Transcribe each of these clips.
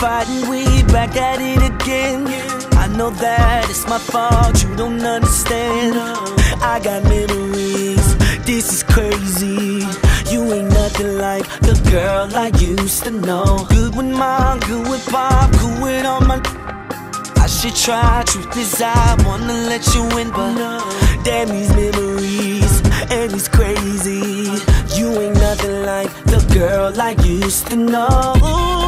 fighting, we back at it again. I know that it's my fault, you don't understand. I got memories, this is crazy. You ain't nothing like the girl I used to know. Good with mom, good with pop, good with all my. I should try, truth is I wanna let you in, but damn these memories, and it's crazy. You ain't nothing like the girl I used to know.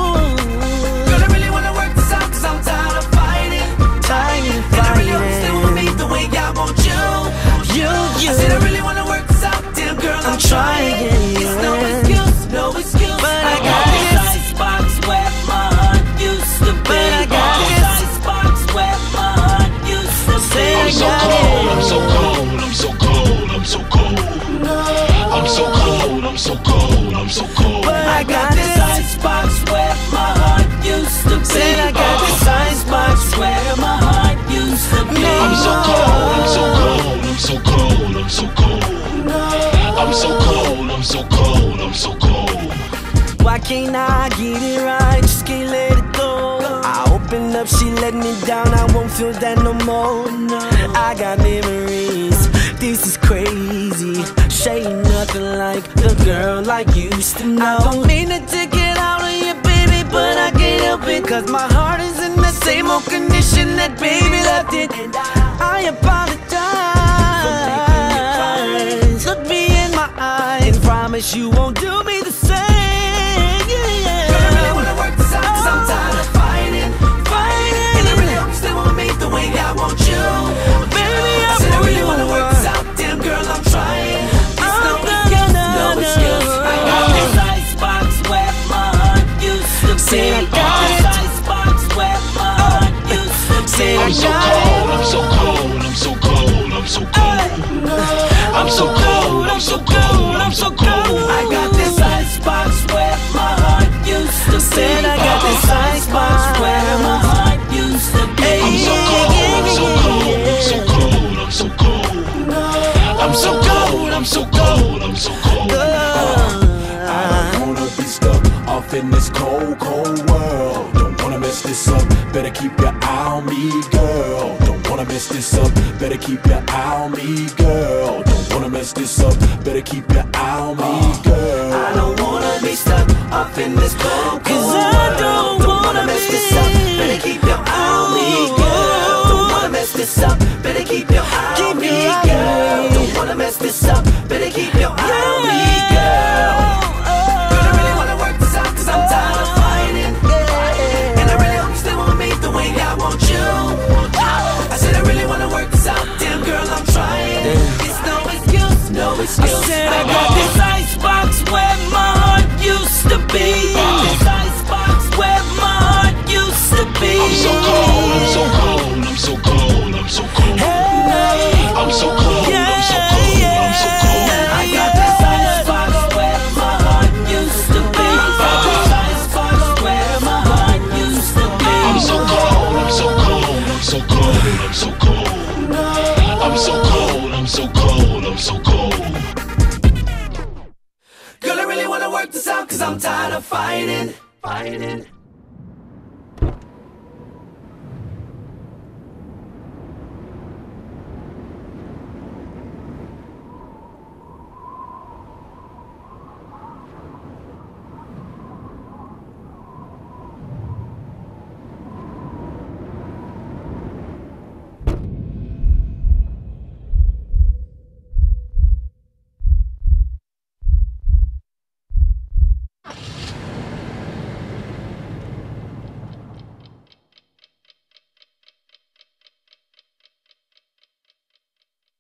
I'm so cold, I'm so cold. But I got this icebox where my heart used to be. Said I got this oh. icebox where my heart used to be. I'm so cold, I'm so cold, I'm so cold, I'm so cold. I'm so cold, I'm so cold, I'm so cold. Why can't I get it right? Just can't let it go. I open up, she let me down. I won't feel that no more. I got memories. This is crazy. She ain't nothing like the girl I used to know. I don't mean to take it out on you, baby, but I can't help it. Cause my heart is in the same old condition that baby left it. And I apologize. Look me in my eyes and promise you won't do used to be. I I'm so cold, I'm so cold, I'm so cold, I'm so cold. I'm so cold, I'm so cold, I'm so cold. I got this icebox where my heart used to be. Said I got this icebox. where my heart used to be. I'm so cold, I'm so cold, I'm so cold, I'm so cold. I'm so cold, I'm so cold, I'm so cold. I don't wanna be stuck off in this cold, cold world. Don't wanna mess this up. Better keep your mess this up. Better keep your eye on me, girl. Don't wanna mess this up. Better keep your eye on me, girl. I don't wanna be stuck up in this cold, cold Cause I world. don't wanna mess this up. Better keep your eye on me, oh, girl. Don't wanna mess this up. Better keep your eye Keep on me, your eye on girl. Don't wanna mess this up. I got this icebox where my heart used to be. I'm tired of fighting. Fighting.